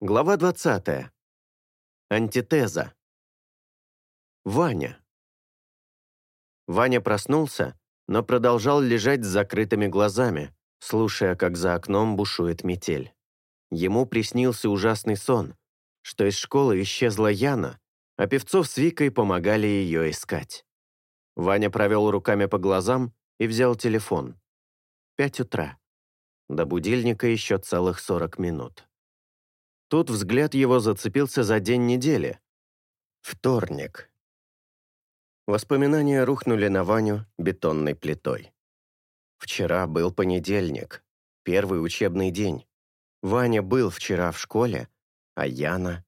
Глава 20. Антитеза. Ваня. Ваня проснулся, но продолжал лежать с закрытыми глазами, слушая, как за окном бушует метель. Ему приснился ужасный сон, что из школы исчезла Яна, а Певцов с Викой помогали ее искать. Ваня провел руками по глазам и взял телефон. Пять утра. До будильника еще целых сорок минут. Тут взгляд его зацепился за день недели. Вторник. Воспоминания рухнули на Ваню бетонной плитой. Вчера был понедельник, первый учебный день. Ваня был вчера в школе, а Яна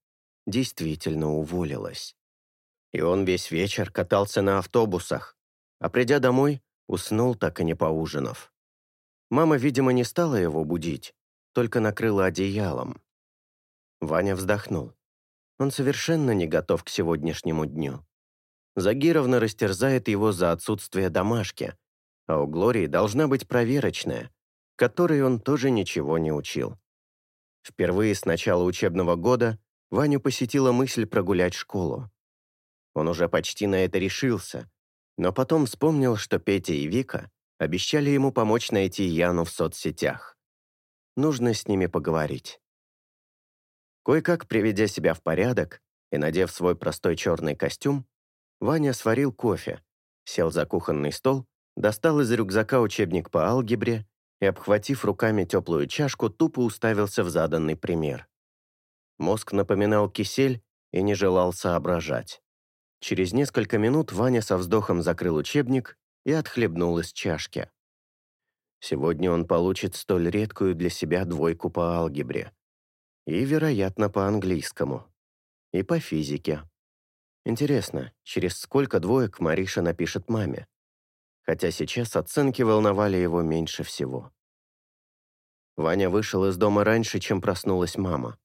действительно уволилась. И он весь вечер катался на автобусах, а придя домой, уснул, так и не поужинав. Мама, видимо, не стала его будить, только накрыла одеялом. Ваня вздохнул. Он совершенно не готов к сегодняшнему дню. Загировна растерзает его за отсутствие домашки, а у Глории должна быть проверочная, которой он тоже ничего не учил. Впервые с начала учебного года Ваню посетила мысль прогулять школу. Он уже почти на это решился, но потом вспомнил, что Петя и Вика обещали ему помочь найти Яну в соцсетях. Нужно с ними поговорить. Кое-как приведя себя в порядок и надев свой простой черный костюм, Ваня сварил кофе, сел за кухонный стол, достал из рюкзака учебник по алгебре и, обхватив руками теплую чашку, тупо уставился в заданный пример. Мозг напоминал кисель и не желал соображать. Через несколько минут Ваня со вздохом закрыл учебник и отхлебнул из чашки. Сегодня он получит столь редкую для себя двойку по алгебре. И, вероятно, по английскому. И по физике. Интересно, через сколько двоек Мариша напишет маме? Хотя сейчас оценки волновали его меньше всего. Ваня вышел из дома раньше, чем проснулась мама.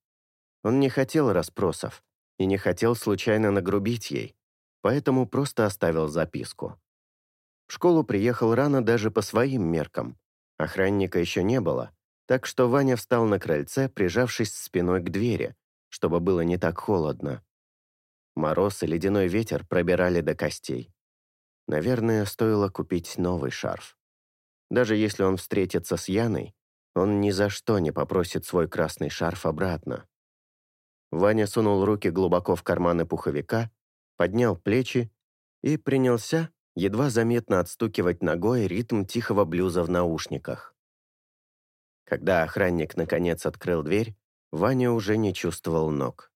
Он не хотел расспросов и не хотел случайно нагрубить ей, поэтому просто оставил записку. В школу приехал рано даже по своим меркам. Охранника еще не было, так что Ваня встал на крыльце, прижавшись спиной к двери, чтобы было не так холодно. Мороз и ледяной ветер пробирали до костей. Наверное, стоило купить новый шарф. Даже если он встретится с Яной, он ни за что не попросит свой красный шарф обратно. Ваня сунул руки глубоко в карманы пуховика, поднял плечи и принялся едва заметно отстукивать ногой ритм тихого блюза в наушниках. Когда охранник наконец открыл дверь, Ваня уже не чувствовал ног.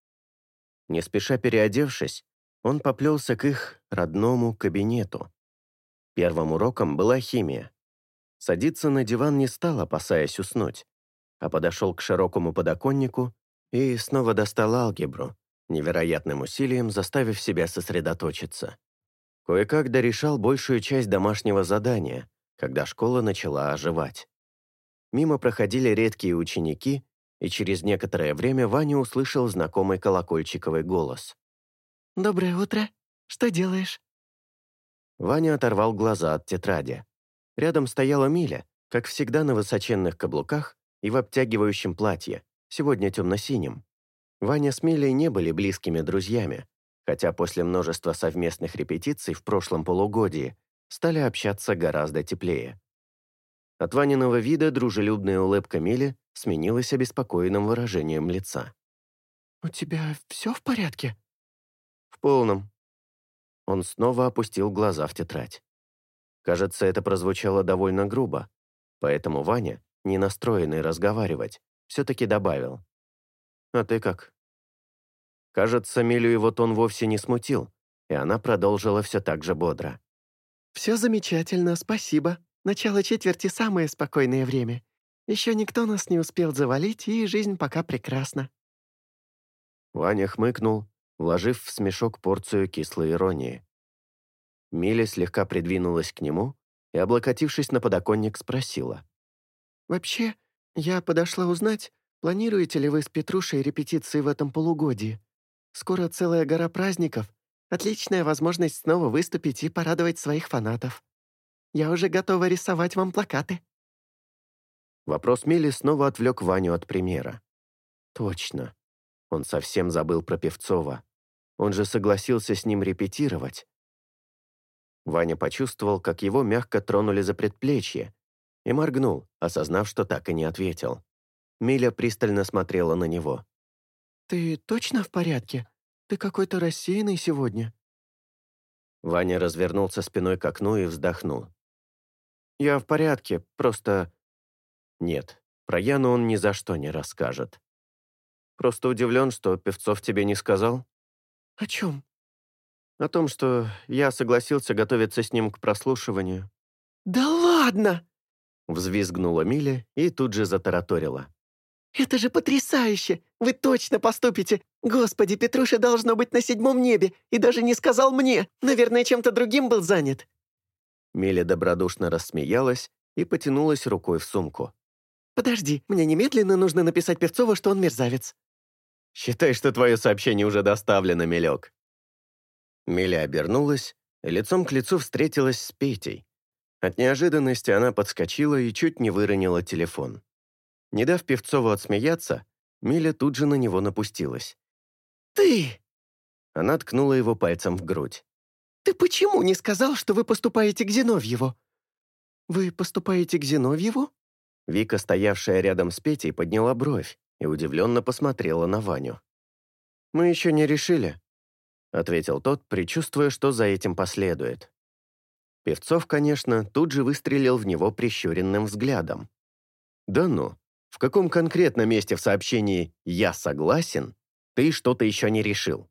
Не спеша переодевшись, он поплелся к их родному кабинету. Первым уроком была химия. Садиться на диван не стал, опасаясь уснуть, а подошел к широкому подоконнику и снова достал алгебру, невероятным усилием заставив себя сосредоточиться. Кое-как дорешал большую часть домашнего задания, когда школа начала оживать. Мимо проходили редкие ученики, и через некоторое время Ваня услышал знакомый колокольчиковый голос. «Доброе утро. Что делаешь?» Ваня оторвал глаза от тетради. Рядом стояла Миля, как всегда на высоченных каблуках и в обтягивающем платье, сегодня темно-синим. Ваня с Милей не были близкими друзьями, хотя после множества совместных репетиций в прошлом полугодии стали общаться гораздо теплее. От Ваниного вида дружелюбная улыбка Мили сменилась обеспокоенным выражением лица. «У тебя все в порядке?» «В полном». Он снова опустил глаза в тетрадь. Кажется, это прозвучало довольно грубо, поэтому Ваня, не настроенный разговаривать, все-таки добавил. «А ты как?» Кажется, Милю его тон вовсе не смутил, и она продолжила все так же бодро. «Все замечательно, спасибо», Начало четверти — самое спокойное время. Еще никто нас не успел завалить, и жизнь пока прекрасна». Ваня хмыкнул, вложив в смешок порцию кислой иронии. Миля слегка придвинулась к нему и, облокотившись на подоконник, спросила. «Вообще, я подошла узнать, планируете ли вы с Петрушей репетиции в этом полугодии? Скоро целая гора праздников. Отличная возможность снова выступить и порадовать своих фанатов». Я уже готова рисовать вам плакаты». Вопрос Мели снова отвлек Ваню от примера. Точно. Он совсем забыл про Певцова. Он же согласился с ним репетировать. Ваня почувствовал, как его мягко тронули за предплечье, и моргнул, осознав, что так и не ответил. Миля пристально смотрела на него. «Ты точно в порядке? Ты какой-то рассеянный сегодня?» Ваня развернулся спиной к окну и вздохнул. «Я в порядке, просто...» «Нет, про Яну он ни за что не расскажет. Просто удивлен, что Певцов тебе не сказал?» «О чем?» «О том, что я согласился готовиться с ним к прослушиванию». «Да ладно!» Взвизгнула Миля и тут же затараторила. «Это же потрясающе! Вы точно поступите! Господи, Петруша должно быть на седьмом небе и даже не сказал мне! Наверное, чем-то другим был занят!» Миля добродушно рассмеялась и потянулась рукой в сумку. «Подожди, мне немедленно нужно написать Певцову, что он мерзавец». «Считай, что твое сообщение уже доставлено, Милек». Миля обернулась и лицом к лицу встретилась с Петей. От неожиданности она подскочила и чуть не выронила телефон. Не дав Певцову отсмеяться, Миля тут же на него напустилась. «Ты!» Она ткнула его пальцем в грудь. «Ты почему не сказал, что вы поступаете к Зиновьеву?» «Вы поступаете к Зиновьеву?» Вика, стоявшая рядом с Петей, подняла бровь и удивленно посмотрела на Ваню. «Мы еще не решили», — ответил тот, предчувствуя, что за этим последует. Певцов, конечно, тут же выстрелил в него прищуренным взглядом. «Да ну, в каком конкретно месте в сообщении «я согласен» ты что-то еще не решил?»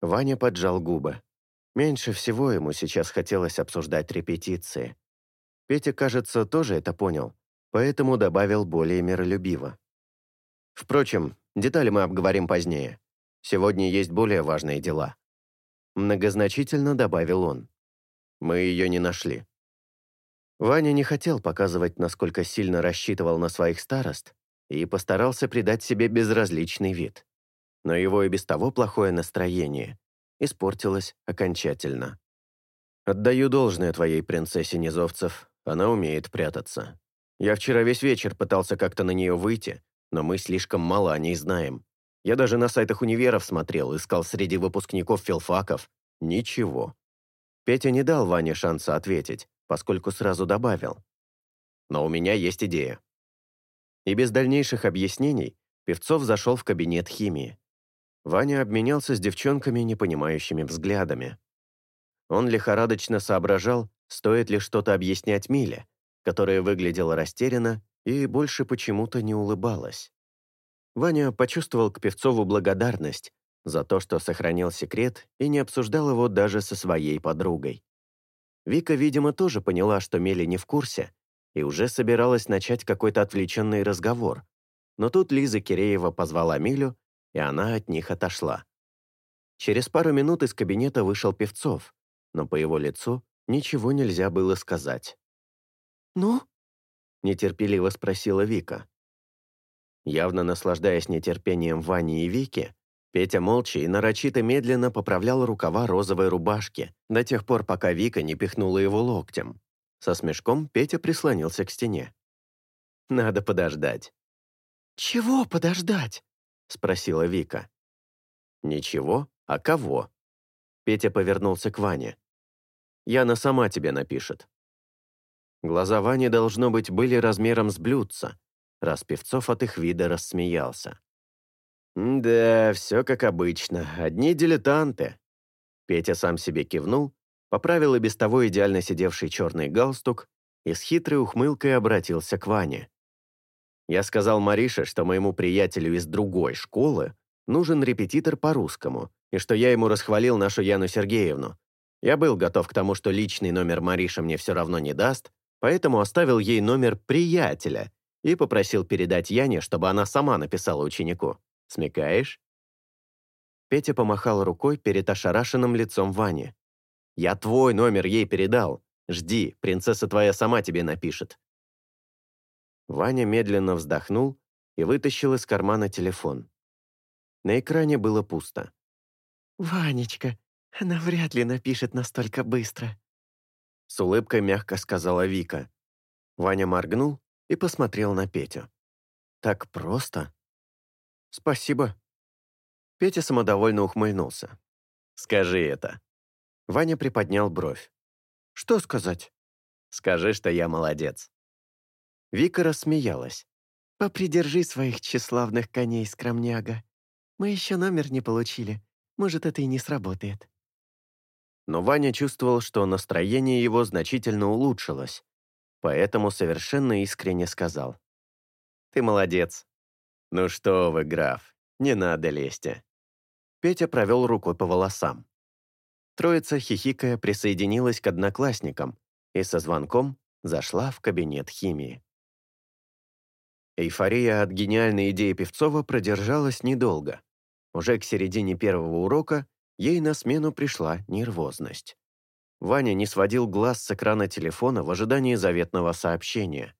Ваня поджал губы. Меньше всего ему сейчас хотелось обсуждать репетиции. Петя, кажется, тоже это понял, поэтому добавил более миролюбиво. Впрочем, детали мы обговорим позднее. Сегодня есть более важные дела. Многозначительно добавил он. Мы ее не нашли. Ваня не хотел показывать, насколько сильно рассчитывал на своих старост, и постарался придать себе безразличный вид. Но его и без того плохое настроение испортилось окончательно. «Отдаю должное твоей принцессе Низовцев, она умеет прятаться. Я вчера весь вечер пытался как-то на нее выйти, но мы слишком мало о ней знаем. Я даже на сайтах универов смотрел, искал среди выпускников филфаков. Ничего». Петя не дал Ване шанса ответить, поскольку сразу добавил. «Но у меня есть идея». И без дальнейших объяснений Певцов зашел в кабинет химии. Ваня обменялся с девчонками непонимающими взглядами. Он лихорадочно соображал, стоит ли что-то объяснять Миле, которая выглядела растерянно и больше почему-то не улыбалась. Ваня почувствовал к Певцову благодарность за то, что сохранил секрет и не обсуждал его даже со своей подругой. Вика, видимо, тоже поняла, что Мели не в курсе, и уже собиралась начать какой-то отвлеченный разговор. Но тут Лиза Киреева позвала Милю, и она от них отошла. Через пару минут из кабинета вышел Певцов, но по его лицу ничего нельзя было сказать. «Ну?» — нетерпеливо спросила Вика. Явно наслаждаясь нетерпением Вани и Вики, Петя молча и нарочито медленно поправлял рукава розовой рубашки до тех пор, пока Вика не пихнула его локтем. Со смешком Петя прислонился к стене. «Надо подождать». «Чего подождать?» — спросила Вика. «Ничего, а кого?» Петя повернулся к Ване. «Яна сама тебе напишет». Глаза Вани, должно быть, были размером с блюдца, раз Певцов от их вида рассмеялся. «Да, все как обычно. Одни дилетанты». Петя сам себе кивнул, поправил и без того идеально сидевший черный галстук и с хитрой ухмылкой обратился к Ване. «Я сказал Марише, что моему приятелю из другой школы нужен репетитор по-русскому, и что я ему расхвалил нашу Яну Сергеевну. Я был готов к тому, что личный номер Мариша мне все равно не даст, поэтому оставил ей номер приятеля и попросил передать Яне, чтобы она сама написала ученику. Смекаешь?» Петя помахал рукой перед ошарашенным лицом Вани. «Я твой номер ей передал. Жди, принцесса твоя сама тебе напишет». Ваня медленно вздохнул и вытащил из кармана телефон. На экране было пусто. «Ванечка, она вряд ли напишет настолько быстро», с улыбкой мягко сказала Вика. Ваня моргнул и посмотрел на Петю. «Так просто?» «Спасибо». Петя самодовольно ухмыльнулся. «Скажи это». Ваня приподнял бровь. «Что сказать?» «Скажи, что я молодец». Вика рассмеялась. «Попридержи своих тщеславных коней, скромняга. Мы еще номер не получили. Может, это и не сработает». Но Ваня чувствовал, что настроение его значительно улучшилось, поэтому совершенно искренне сказал. «Ты молодец. Ну что вы, граф, не надо лезть». Петя провел рукой по волосам. Троица, хихикая, присоединилась к одноклассникам и со звонком зашла в кабинет химии. Эйфория от гениальной идеи Певцова продержалась недолго. Уже к середине первого урока ей на смену пришла нервозность. Ваня не сводил глаз с экрана телефона в ожидании заветного сообщения.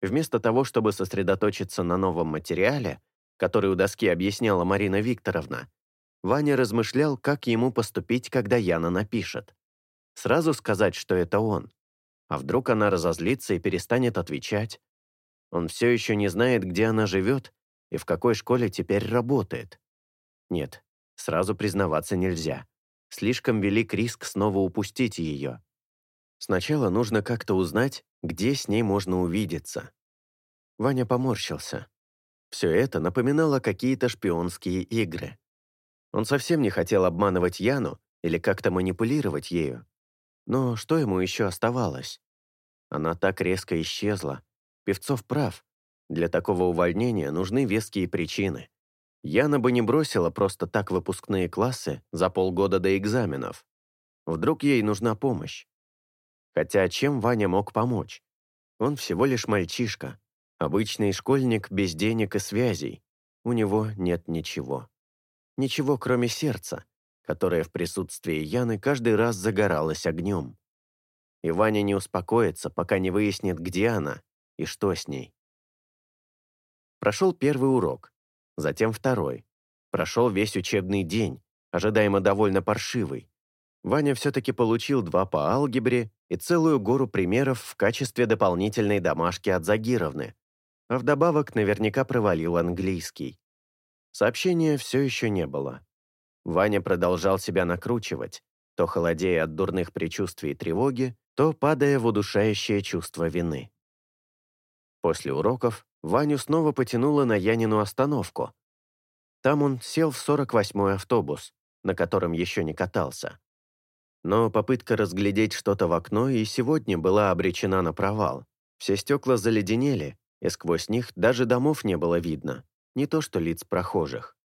Вместо того, чтобы сосредоточиться на новом материале, который у доски объясняла Марина Викторовна, Ваня размышлял, как ему поступить, когда Яна напишет. Сразу сказать, что это он. А вдруг она разозлится и перестанет отвечать? Он все еще не знает, где она живет и в какой школе теперь работает. Нет, сразу признаваться нельзя. Слишком велик риск снова упустить ее. Сначала нужно как-то узнать, где с ней можно увидеться. Ваня поморщился. Все это напоминало какие-то шпионские игры. Он совсем не хотел обманывать Яну или как-то манипулировать ею. Но что ему еще оставалось? Она так резко исчезла. Певцов прав. Для такого увольнения нужны веские причины. Яна бы не бросила просто так выпускные классы за полгода до экзаменов. Вдруг ей нужна помощь. Хотя чем Ваня мог помочь? Он всего лишь мальчишка, обычный школьник без денег и связей. У него нет ничего. Ничего, кроме сердца, которое в присутствии Яны каждый раз загоралось огнем. И Ваня не успокоится, пока не выяснит, где она и что с ней. Прошел первый урок, затем второй. Прошел весь учебный день, ожидаемо довольно паршивый. Ваня все-таки получил два по алгебре и целую гору примеров в качестве дополнительной домашки от Загировны, а вдобавок наверняка провалил английский. Сообщения все еще не было. Ваня продолжал себя накручивать, то холодея от дурных предчувствий и тревоги, то падая в удушающее чувство вины. После уроков Ваню снова потянуло на Янину остановку. Там он сел в 48-й автобус, на котором еще не катался. Но попытка разглядеть что-то в окно и сегодня была обречена на провал. Все стекла заледенели, и сквозь них даже домов не было видно не то что лиц прохожих.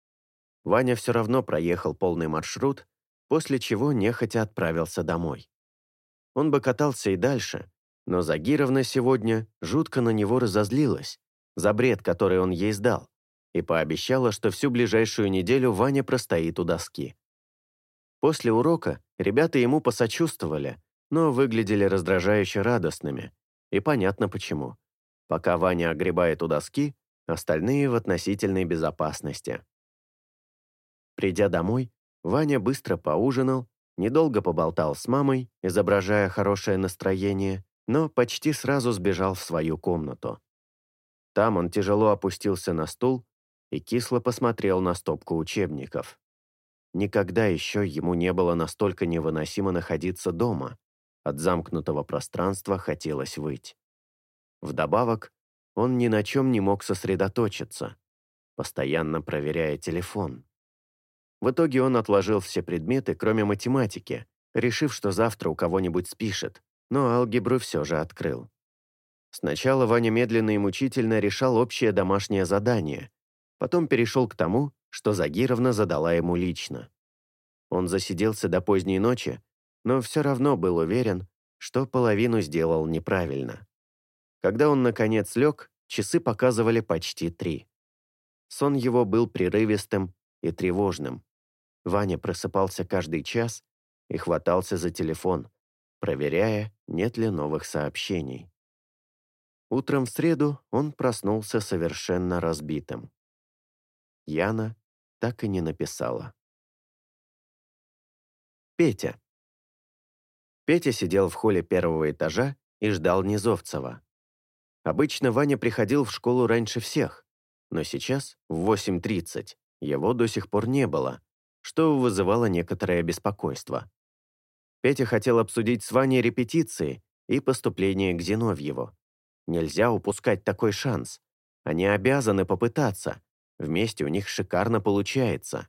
Ваня все равно проехал полный маршрут, после чего нехотя отправился домой. Он бы катался и дальше, но Загировна сегодня жутко на него разозлилась за бред, который он ей сдал, и пообещала, что всю ближайшую неделю Ваня простоит у доски. После урока ребята ему посочувствовали, но выглядели раздражающе радостными, и понятно почему. Пока Ваня огребает у доски, остальные в относительной безопасности. Придя домой, Ваня быстро поужинал, недолго поболтал с мамой, изображая хорошее настроение, но почти сразу сбежал в свою комнату. Там он тяжело опустился на стул и кисло посмотрел на стопку учебников. Никогда еще ему не было настолько невыносимо находиться дома. От замкнутого пространства хотелось выть. Вдобавок, он ни на чем не мог сосредоточиться, постоянно проверяя телефон. В итоге он отложил все предметы, кроме математики, решив, что завтра у кого-нибудь спишет, но алгебру все же открыл. Сначала Ваня медленно и мучительно решал общее домашнее задание, потом перешел к тому, что Загировна задала ему лично. Он засиделся до поздней ночи, но все равно был уверен, что половину сделал неправильно. Когда он, наконец, лег, часы показывали почти три. Сон его был прерывистым и тревожным. Ваня просыпался каждый час и хватался за телефон, проверяя, нет ли новых сообщений. Утром в среду он проснулся совершенно разбитым. Яна так и не написала. Петя. Петя сидел в холле первого этажа и ждал Низовцева. Обычно Ваня приходил в школу раньше всех, но сейчас, в 8.30, его до сих пор не было, что вызывало некоторое беспокойство. Петя хотел обсудить с Ваней репетиции и поступление к Зиновьеву. Нельзя упускать такой шанс. Они обязаны попытаться. Вместе у них шикарно получается.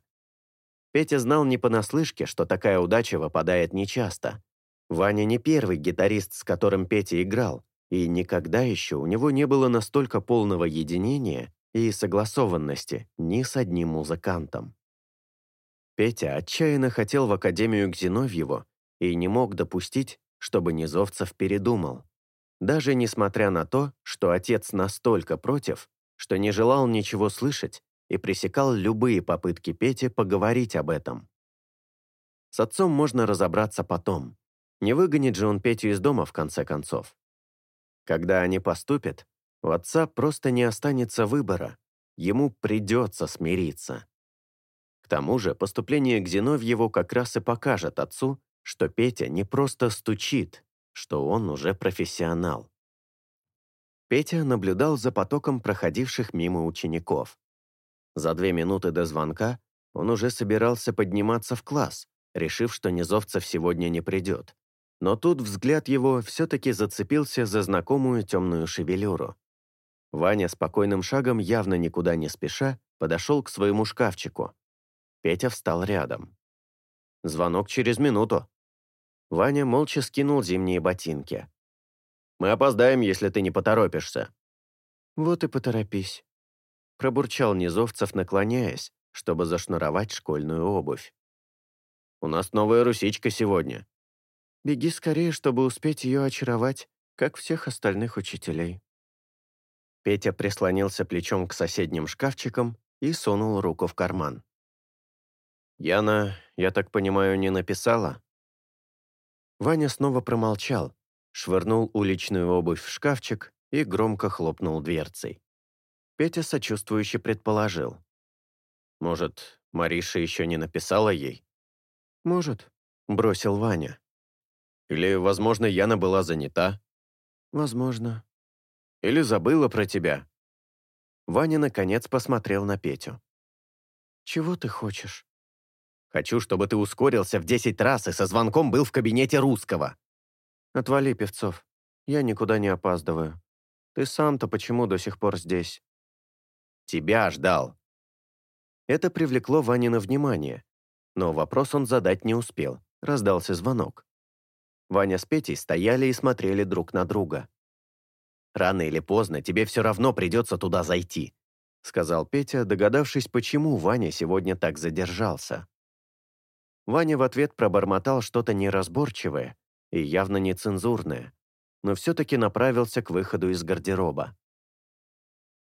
Петя знал не понаслышке, что такая удача выпадает нечасто. Ваня не первый гитарист, с которым Петя играл, и никогда еще у него не было настолько полного единения и согласованности ни с одним музыкантом. Петя отчаянно хотел в Академию к Зиновьеву и не мог допустить, чтобы Низовцев передумал. Даже несмотря на то, что отец настолько против, что не желал ничего слышать и пресекал любые попытки Пети поговорить об этом. С отцом можно разобраться потом. Не выгонит же он Петю из дома в конце концов. Когда они поступят, у отца просто не останется выбора. Ему придется смириться. К тому же поступление к Зиновьеву как раз и покажет отцу, что Петя не просто стучит, что он уже профессионал. Петя наблюдал за потоком проходивших мимо учеников. За две минуты до звонка он уже собирался подниматься в класс, решив, что Низовцев сегодня не придет. Но тут взгляд его все-таки зацепился за знакомую темную шевелюру. Ваня спокойным шагом, явно никуда не спеша, подошел к своему шкафчику. Петя встал рядом. «Звонок через минуту». Ваня молча скинул зимние ботинки. «Мы опоздаем, если ты не поторопишься». «Вот и поторопись», — пробурчал Низовцев, наклоняясь, чтобы зашнуровать школьную обувь. «У нас новая русичка сегодня». «Беги скорее, чтобы успеть ее очаровать, как всех остальных учителей». Петя прислонился плечом к соседним шкафчикам и сунул руку в карман. «Яна, я так понимаю, не написала?» Ваня снова промолчал, швырнул уличную обувь в шкафчик и громко хлопнул дверцей. Петя сочувствующе предположил. «Может, Мариша еще не написала ей?» «Может», — бросил Ваня. «Или, возможно, Яна была занята?» «Возможно», или забыла про тебя?» Ваня, наконец, посмотрел на Петю. «Чего ты хочешь?» «Хочу, чтобы ты ускорился в десять раз и со звонком был в кабинете русского». «Отвали, Певцов. Я никуда не опаздываю. Ты сам-то почему до сих пор здесь?» «Тебя ждал». Это привлекло Ванина внимание, но вопрос он задать не успел. Раздался звонок. Ваня с Петей стояли и смотрели друг на друга. Рано или поздно тебе все равно придется туда зайти», сказал Петя, догадавшись, почему Ваня сегодня так задержался. Ваня в ответ пробормотал что-то неразборчивое и явно нецензурное, но все-таки направился к выходу из гардероба.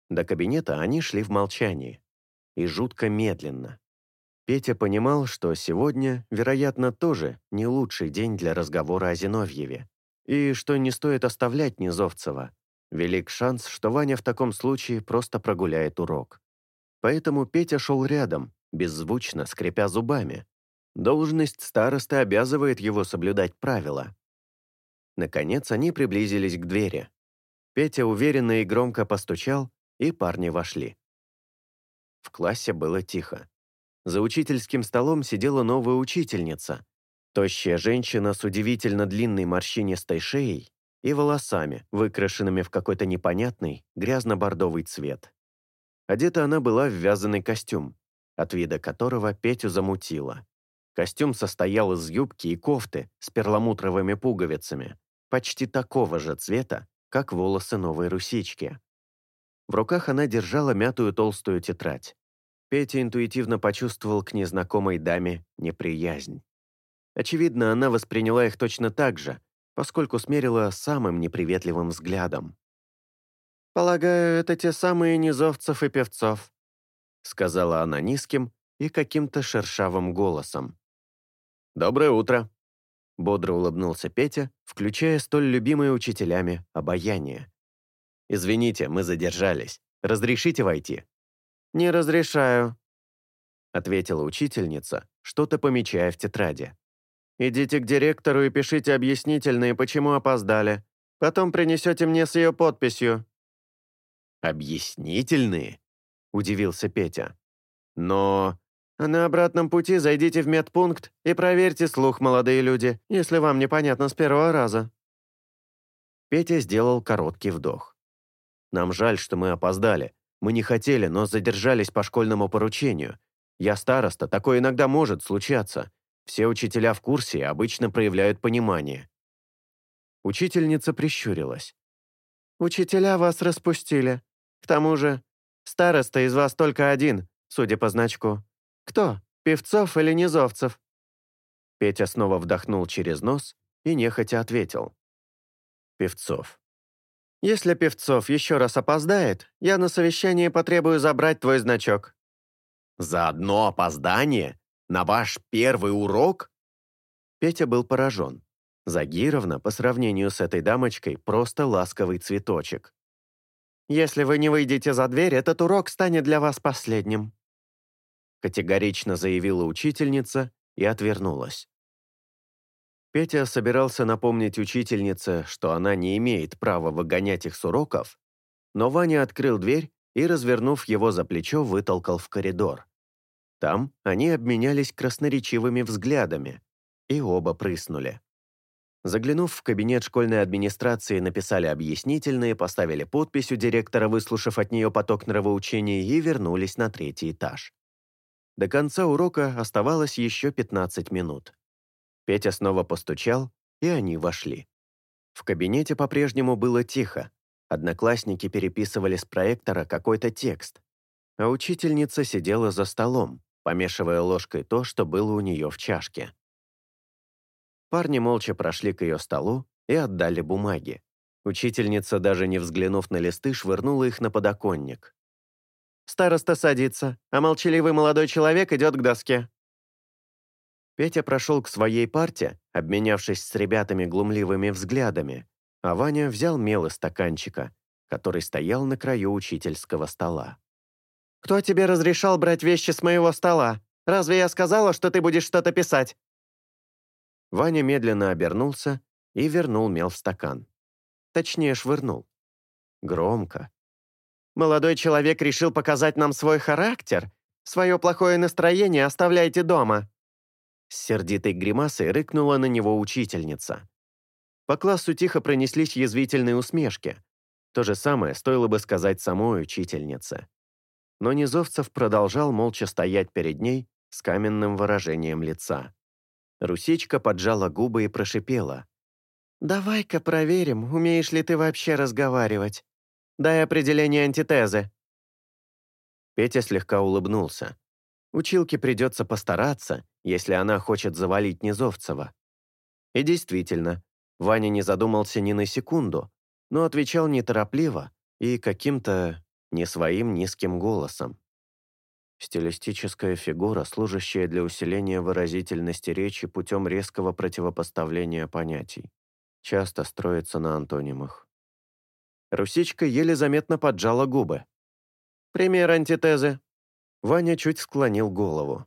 До кабинета они шли в молчании. И жутко медленно. Петя понимал, что сегодня, вероятно, тоже не лучший день для разговора о Зиновьеве, и что не стоит оставлять Низовцева, Велик шанс, что Ваня в таком случае просто прогуляет урок. Поэтому Петя шел рядом, беззвучно, скрипя зубами. Должность старосты обязывает его соблюдать правила. Наконец они приблизились к двери. Петя уверенно и громко постучал, и парни вошли. В классе было тихо. За учительским столом сидела новая учительница. Тощая женщина с удивительно длинной морщинистой шеей и волосами, выкрашенными в какой-то непонятный грязно-бордовый цвет. Одета она была в вязаный костюм, от вида которого Петю замутило. Костюм состоял из юбки и кофты с перламутровыми пуговицами, почти такого же цвета, как волосы новой русички. В руках она держала мятую толстую тетрадь. Петя интуитивно почувствовал к незнакомой даме неприязнь. Очевидно, она восприняла их точно так же, поскольку смерила самым неприветливым взглядом. «Полагаю, это те самые низовцев и певцов», сказала она низким и каким-то шершавым голосом. «Доброе утро», — бодро улыбнулся Петя, включая столь любимые учителями обаяние. «Извините, мы задержались. Разрешите войти?» «Не разрешаю», — ответила учительница, что-то помечая в тетради. Идите к директору и пишите объяснительные, почему опоздали. Потом принесете мне с ее подписью». «Объяснительные?» — удивился Петя. «Но...» «А на обратном пути зайдите в медпункт и проверьте слух, молодые люди, если вам непонятно с первого раза». Петя сделал короткий вдох. «Нам жаль, что мы опоздали. Мы не хотели, но задержались по школьному поручению. Я староста, такое иногда может случаться. Все учителя в курсе и обычно проявляют понимание». Учительница прищурилась. «Учителя вас распустили. К тому же, староста из вас только один, судя по значку. Кто, Певцов или Низовцев?» Петя снова вдохнул через нос и нехотя ответил. «Певцов». «Если Певцов еще раз опоздает, я на совещании потребую забрать твой значок». «За одно опоздание? На ваш первый урок?» Петя был поражен. Загировна, по сравнению с этой дамочкой, просто ласковый цветочек. «Если вы не выйдете за дверь, этот урок станет для вас последним», категорично заявила учительница и отвернулась. Петя собирался напомнить учительнице, что она не имеет права выгонять их с уроков, но Ваня открыл дверь и, развернув его за плечо, вытолкал в коридор. Там они обменялись красноречивыми взглядами, и оба прыснули. Заглянув в кабинет школьной администрации, написали объяснительные, поставили подпись у директора, выслушав от нее поток нравоучений, и вернулись на третий этаж. До конца урока оставалось еще 15 минут. Петя снова постучал, и они вошли. В кабинете по-прежнему было тихо. Одноклассники переписывали с проектора какой-то текст. А учительница сидела за столом, помешивая ложкой то, что было у нее в чашке. Парни молча прошли к ее столу и отдали бумаги. Учительница, даже не взглянув на листы, швырнула их на подоконник. Староста садится, а молчаливый молодой человек идет к доске. Петя прошел к своей парте, обменявшись с ребятами глумливыми взглядами, а Ваня взял мел из стаканчика, который стоял на краю учительского стола. «Кто тебе разрешал брать вещи с моего стола? Разве я сказала, что ты будешь что-то писать?» Ваня медленно обернулся и вернул мел в стакан. Точнее, швырнул. Громко, Молодой человек решил показать нам свой характер. Свое плохое настроение оставляйте дома». С сердитой гримасой рыкнула на него учительница. По классу тихо пронеслись язвительные усмешки. То же самое стоило бы сказать самой учительнице. Но Низовцев продолжал молча стоять перед ней с каменным выражением лица. Русичка поджала губы и прошипела. «Давай-ка проверим, умеешь ли ты вообще разговаривать. Дай определение антитезы». Петя слегка улыбнулся. Училке придется постараться, если она хочет завалить Низовцева. И действительно, Ваня не задумался ни на секунду, но отвечал неторопливо и каким-то не своим низким голосом. Стилистическая фигура, служащая для усиления выразительности речи путем резкого противопоставления понятий. Часто строится на антонимах. Русичка еле заметно поджала губы. «Пример антитезы». Ваня чуть склонил голову.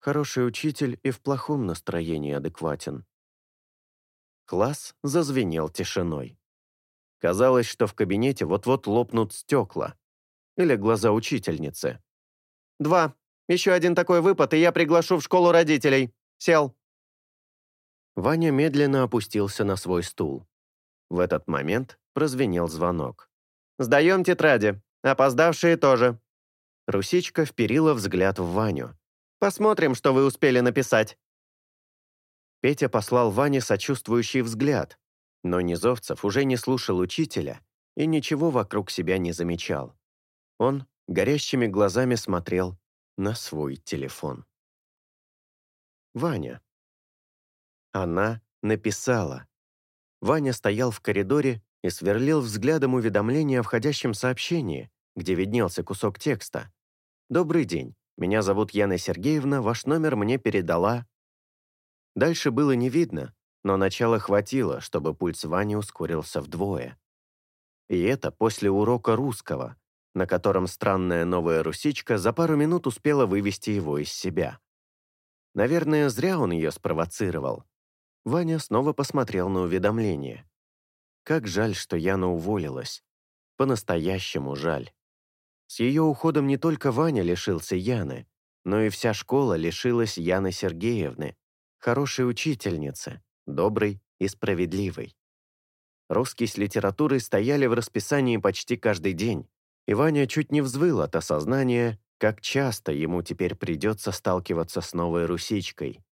Хороший учитель и в плохом настроении адекватен. Класс зазвенел тишиной. Казалось, что в кабинете вот-вот лопнут стекла. Или глаза учительницы. «Два. Еще один такой выпад, и я приглашу в школу родителей. Сел». Ваня медленно опустился на свой стул. В этот момент прозвенел звонок. «Сдаем тетради. Опоздавшие тоже». Русичка вперила взгляд в Ваню. «Посмотрим, что вы успели написать». Петя послал Ване сочувствующий взгляд, но Низовцев уже не слушал учителя и ничего вокруг себя не замечал. Он горящими глазами смотрел на свой телефон. Ваня. Она написала. Ваня стоял в коридоре и сверлил взглядом уведомление о входящем сообщении, где виднелся кусок текста. «Добрый день. Меня зовут Яна Сергеевна, ваш номер мне передала...» Дальше было не видно, но начало хватило, чтобы пульс Вани ускорился вдвое. И это после урока русского, на котором странная новая русичка за пару минут успела вывести его из себя. Наверное, зря он ее спровоцировал. Ваня снова посмотрел на уведомление. Как жаль, что Яна уволилась. По-настоящему жаль. С ее уходом не только Ваня лишился Яны, но и вся школа лишилась Яны Сергеевны, хорошей учительницы, доброй и справедливой. Русский с литературой стояли в расписании почти каждый день, и Ваня чуть не взвыл от осознания, как часто ему теперь придется сталкиваться с новой русичкой.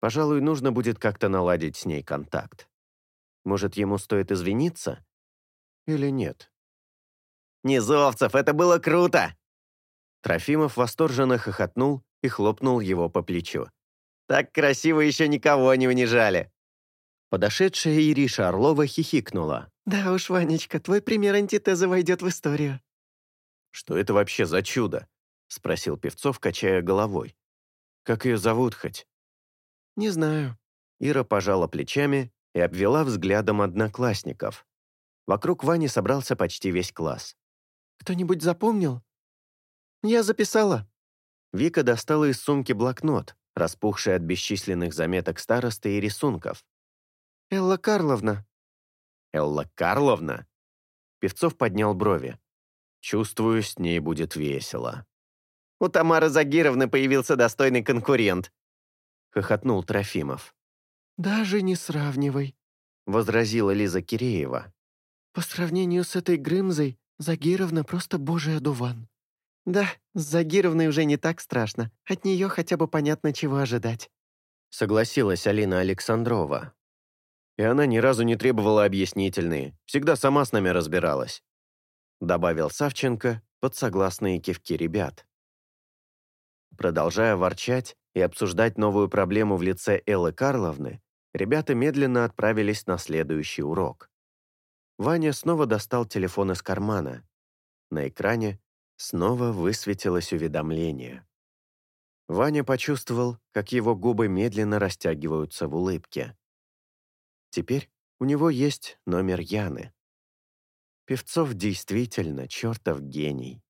Пожалуй, нужно будет как-то наладить с ней контакт. Может, ему стоит извиниться? Или нет? «Низовцев, это было круто!» Трофимов восторженно хохотнул и хлопнул его по плечу. «Так красиво еще никого не унижали!» Подошедшая Ириша Орлова хихикнула. «Да уж, Ванечка, твой пример антитезы войдет в историю». «Что это вообще за чудо?» — спросил Певцов, качая головой. «Как ее зовут хоть?» «Не знаю». Ира пожала плечами и обвела взглядом одноклассников. Вокруг Вани собрался почти весь класс. «Кто-нибудь запомнил?» «Я записала». Вика достала из сумки блокнот, распухший от бесчисленных заметок старосты и рисунков. «Элла Карловна». «Элла Карловна?» Певцов поднял брови. «Чувствую, с ней будет весело». «У Тамары Загировны появился достойный конкурент», — хохотнул Трофимов. «Даже не сравнивай», — возразила Лиза Киреева. «По сравнению с этой Грымзой, Загировна просто божий одуван». «Да, с Загировной уже не так страшно. От нее хотя бы понятно, чего ожидать», — согласилась Алина Александрова. И она ни разу не требовала объяснительные, всегда сама с нами разбиралась. Добавил Савченко под согласные кивки ребят. Продолжая ворчать и обсуждать новую проблему в лице Эллы Карловны, ребята медленно отправились на следующий урок. Ваня снова достал телефон из кармана. На экране снова высветилось уведомление. Ваня почувствовал, как его губы медленно растягиваются в улыбке. Теперь у него есть номер Яны. Певцов действительно чертов гений.